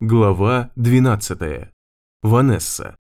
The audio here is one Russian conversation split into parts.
Глава 12. Ванесса.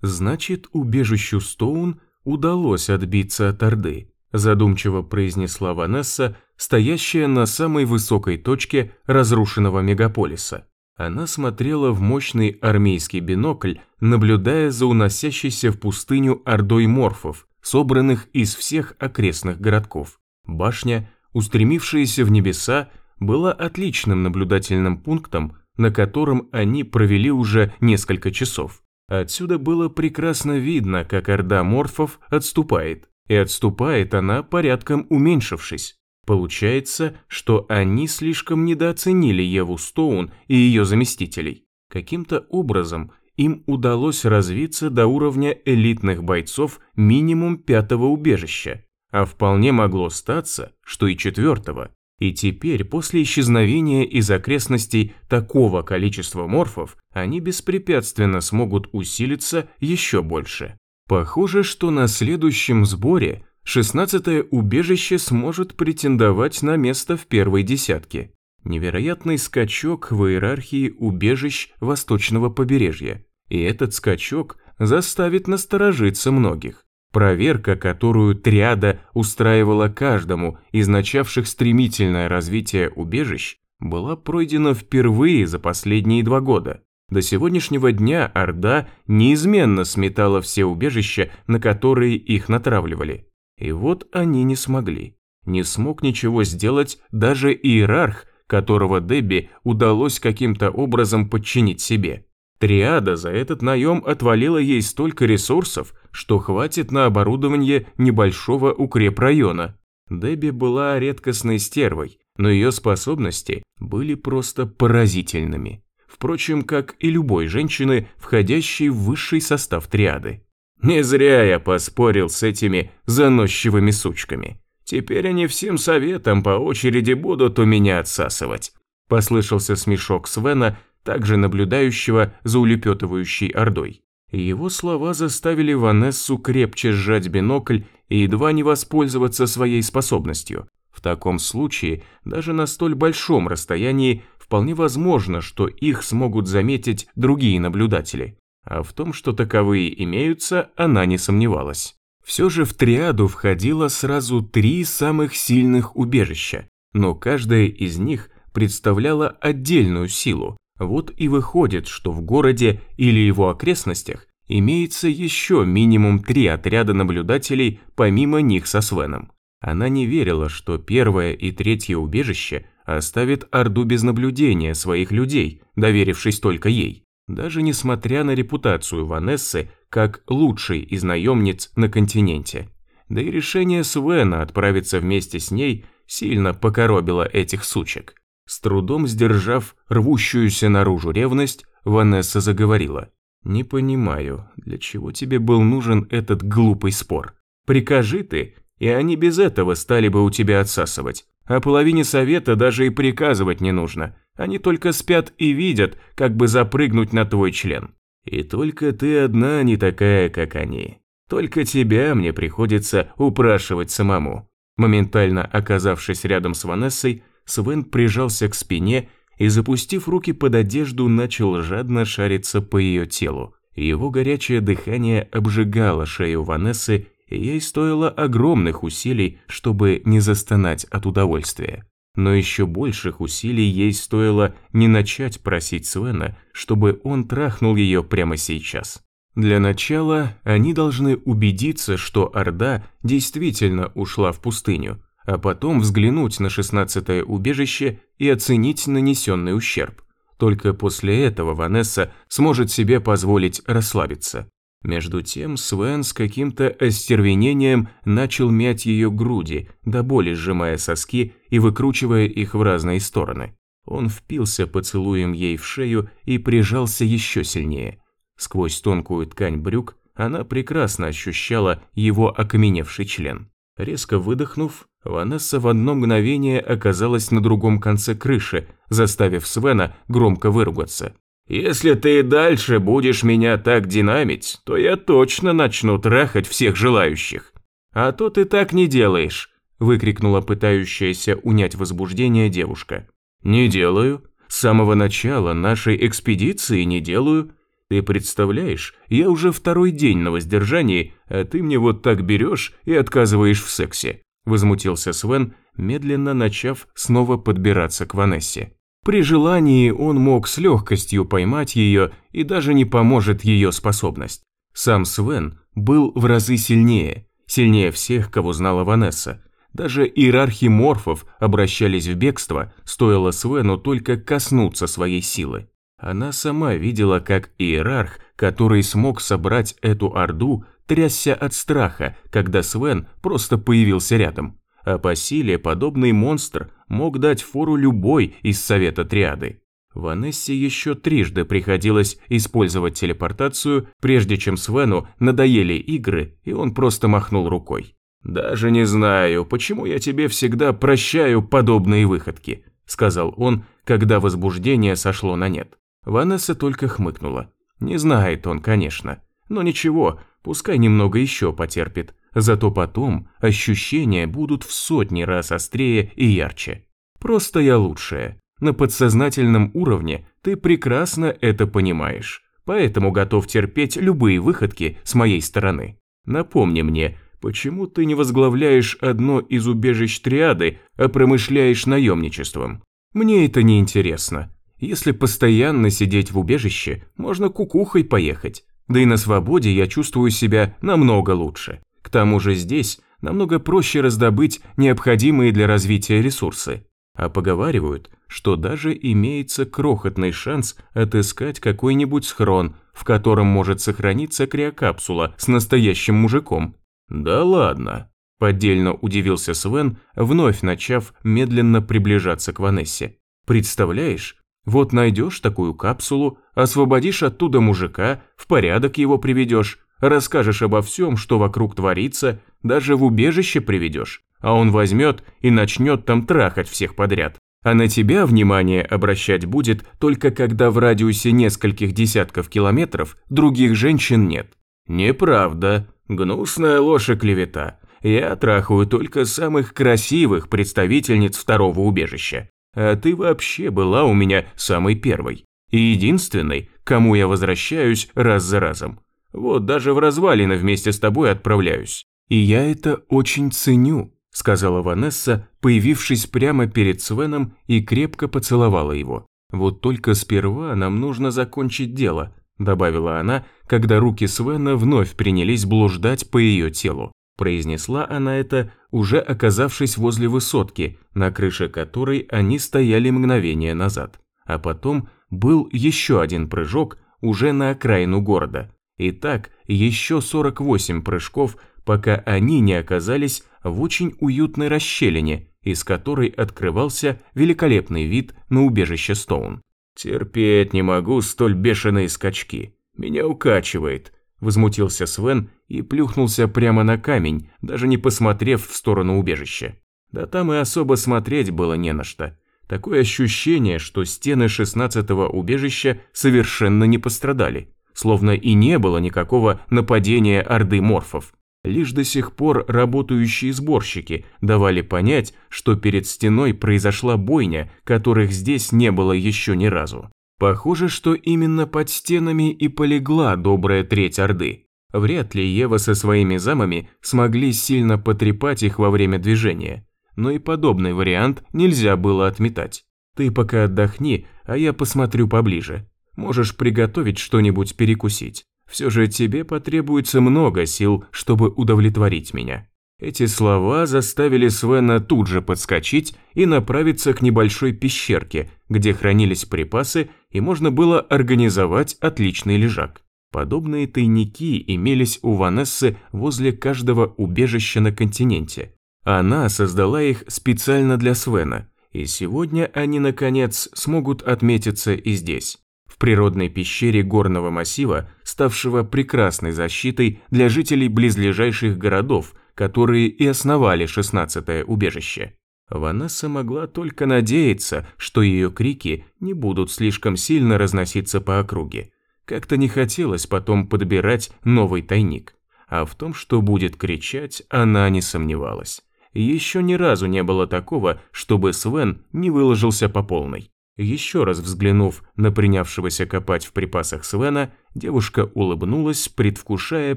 Значит, убежищу Стоун удалось отбиться от Орды, задумчиво произнесла Ванесса, стоящая на самой высокой точке разрушенного мегаполиса. Она смотрела в мощный армейский бинокль, наблюдая за уносящейся в пустыню ордой морфов, собранных из всех окрестных городков. Башня, устремившаяся в небеса, была отличным наблюдательным пунктом, на котором они провели уже несколько часов. Отсюда было прекрасно видно, как орда морфов отступает, и отступает она порядком уменьшившись. Получается, что они слишком недооценили Еву Стоун и ее заместителей. Каким-то образом им удалось развиться до уровня элитных бойцов минимум пятого убежища, а вполне могло статься, что и четвертого. И теперь, после исчезновения из окрестностей такого количества морфов, они беспрепятственно смогут усилиться еще больше. Похоже, что на следующем сборе 16-е убежище сможет претендовать на место в первой десятке. Невероятный скачок в иерархии убежищ восточного побережья. И этот скачок заставит насторожиться многих. Проверка, которую триада устраивала каждому из начавших стремительное развитие убежищ, была пройдена впервые за последние два года. До сегодняшнего дня Орда неизменно сметала все убежища, на которые их натравливали. И вот они не смогли. Не смог ничего сделать даже иерарх, которого Дебби удалось каким-то образом подчинить себе. Триада за этот наем отвалила ей столько ресурсов, что хватит на оборудование небольшого укрепрайона. Дебби была редкостной стервой, но ее способности были просто поразительными. Впрочем, как и любой женщины, входящей в высший состав триады. Не зря я поспорил с этими заносчивыми сучками. Теперь они всем советом по очереди будут у меня отсасывать. Послышался смешок Свена, также наблюдающего за улепетывающей ордой. Его слова заставили Ванессу крепче сжать бинокль и едва не воспользоваться своей способностью. В таком случае, даже на столь большом расстоянии, вполне возможно, что их смогут заметить другие наблюдатели. А в том, что таковые имеются, она не сомневалась. Все же в триаду входило сразу три самых сильных убежища, но каждое из них представляло отдельную силу, вот и выходит, что в городе или его окрестностях имеется еще минимум три отряда наблюдателей помимо них со Свеном. Она не верила, что первое и третье убежище оставит Орду без наблюдения своих людей, доверившись только ей. Даже несмотря на репутацию Ванессы как лучшей из наемниц на континенте. Да и решение Свена отправиться вместе с ней сильно покоробило этих сучек. С трудом сдержав рвущуюся наружу ревность, Ванесса заговорила. «Не понимаю, для чего тебе был нужен этот глупый спор? Прикажи ты, и они без этого стали бы у тебя отсасывать. А половине совета даже и приказывать не нужно. Они только спят и видят, как бы запрыгнуть на твой член. И только ты одна не такая, как они. Только тебя мне приходится упрашивать самому». Моментально оказавшись рядом с Ванессой, Свен прижался к спине и, запустив руки под одежду, начал жадно шариться по ее телу. Его горячее дыхание обжигало шею Ванессы, и ей стоило огромных усилий, чтобы не застонать от удовольствия. Но еще больших усилий ей стоило не начать просить Свена, чтобы он трахнул ее прямо сейчас. Для начала они должны убедиться, что Орда действительно ушла в пустыню, а потом взглянуть на шестнадцатое убежище и оценить нанесенный ущерб. Только после этого Ванесса сможет себе позволить расслабиться. Между тем Свен с каким-то остервенением начал мять ее груди, до боли сжимая соски и выкручивая их в разные стороны. Он впился поцелуем ей в шею и прижался еще сильнее. Сквозь тонкую ткань брюк она прекрасно ощущала его окаменевший член. Резко выдохнув, Ванесса в одно мгновение оказалась на другом конце крыши, заставив Свена громко выругаться. «Если ты и дальше будешь меня так динамить, то я точно начну трахать всех желающих. А то ты так не делаешь», – выкрикнула пытающаяся унять возбуждение девушка. «Не делаю. С самого начала нашей экспедиции не делаю. Ты представляешь, я уже второй день на воздержании, а ты мне вот так берешь и отказываешь в сексе. Возмутился Свен, медленно начав снова подбираться к Ванессе. При желании он мог с легкостью поймать ее и даже не поможет ее способность. Сам Свен был в разы сильнее, сильнее всех, кого знала Ванесса. Даже иерархи морфов обращались в бегство, стоило Свену только коснуться своей силы. Она сама видела, как иерарх, который смог собрать эту орду, трясся от страха, когда Свен просто появился рядом а по силе подобный монстр мог дать фору любой из совета триады. Ванессе еще трижды приходилось использовать телепортацию, прежде чем Свену надоели игры, и он просто махнул рукой. «Даже не знаю, почему я тебе всегда прощаю подобные выходки», сказал он, когда возбуждение сошло на нет. Ванесса только хмыкнула. Не знает он, конечно. Но ничего, пускай немного еще потерпит. Зато потом ощущения будут в сотни раз острее и ярче. Просто я лучшая. На подсознательном уровне ты прекрасно это понимаешь. Поэтому готов терпеть любые выходки с моей стороны. Напомни мне, почему ты не возглавляешь одно из убежищ триады, а промышляешь наемничеством? Мне это не интересно. Если постоянно сидеть в убежище, можно кукухой поехать. Да и на свободе я чувствую себя намного лучше. К тому же здесь намного проще раздобыть необходимые для развития ресурсы. А поговаривают, что даже имеется крохотный шанс отыскать какой-нибудь схрон, в котором может сохраниться криокапсула с настоящим мужиком. Да ладно. Поддельно удивился Свен, вновь начав медленно приближаться к Ванессе. Представляешь, вот найдешь такую капсулу, освободишь оттуда мужика, в порядок его приведешь, расскажешь обо всем, что вокруг творится, даже в убежище приведешь, а он возьмет и начнет там трахать всех подряд. А на тебя внимание обращать будет только когда в радиусе нескольких десятков километров других женщин нет. Неправда. Гнусная ложь и клевета. Я трахаю только самых красивых представительниц второго убежища. А ты вообще была у меня самой первой. И единственной, кому я возвращаюсь раз за разом. Вот даже в развалины вместе с тобой отправляюсь. И я это очень ценю, сказала Ванесса, появившись прямо перед Свеном и крепко поцеловала его. Вот только сперва нам нужно закончить дело, добавила она, когда руки Свена вновь принялись блуждать по ее телу. Произнесла она это, уже оказавшись возле высотки, на крыше которой они стояли мгновение назад. А потом был еще один прыжок уже на окраину города. И так еще 48 прыжков, пока они не оказались в очень уютной расщелине, из которой открывался великолепный вид на убежище Стоун. «Терпеть не могу столь бешеные скачки. Меня укачивает», – возмутился Свен и плюхнулся прямо на камень, даже не посмотрев в сторону убежища. Да там и особо смотреть было не на что. Такое ощущение, что стены шестнадцатого убежища совершенно не пострадали словно и не было никакого нападения орды морфов. Лишь до сих пор работающие сборщики давали понять, что перед стеной произошла бойня, которых здесь не было еще ни разу. Похоже, что именно под стенами и полегла добрая треть Орды. Вряд ли Ева со своими замами смогли сильно потрепать их во время движения. Но и подобный вариант нельзя было отметать. Ты пока отдохни, а я посмотрю поближе. Можешь приготовить что-нибудь перекусить. Все же тебе потребуется много сил, чтобы удовлетворить меня». Эти слова заставили Свена тут же подскочить и направиться к небольшой пещерке, где хранились припасы и можно было организовать отличный лежак. Подобные тайники имелись у Ванессы возле каждого убежища на континенте. Она создала их специально для Свена, и сегодня они, наконец, смогут отметиться и здесь в природной пещере горного массива, ставшего прекрасной защитой для жителей близлежащих городов, которые и основали 16-е убежище. Ванесса могла только надеяться, что ее крики не будут слишком сильно разноситься по округе. Как-то не хотелось потом подбирать новый тайник. А в том, что будет кричать, она не сомневалась. Еще ни разу не было такого, чтобы Свен не выложился по полной. Еще раз взглянув на принявшегося копать в припасах Свена, девушка улыбнулась, предвкушая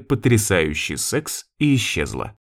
потрясающий секс, и исчезла.